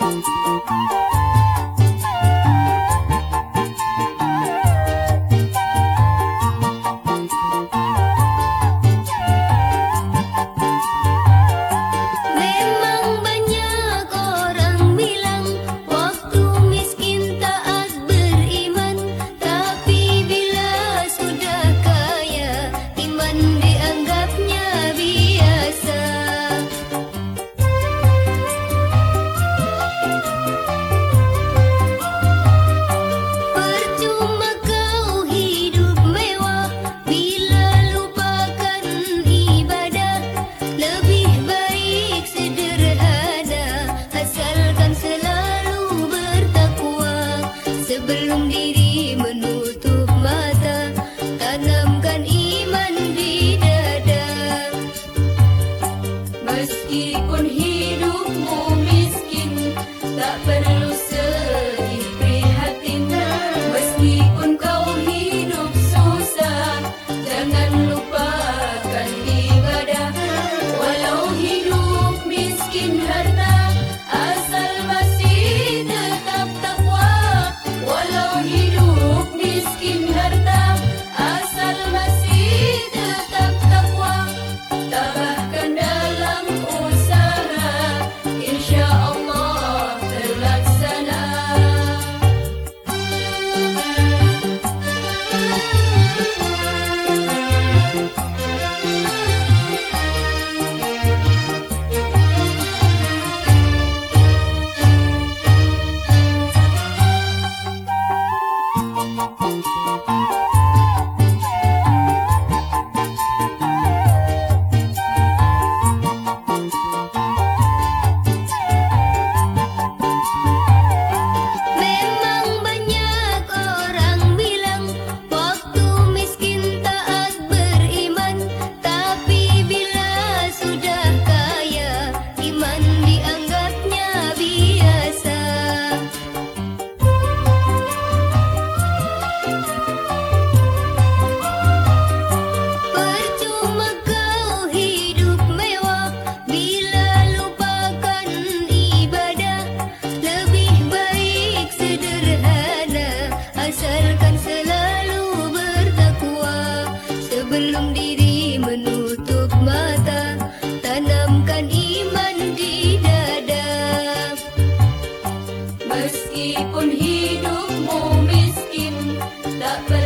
Música up.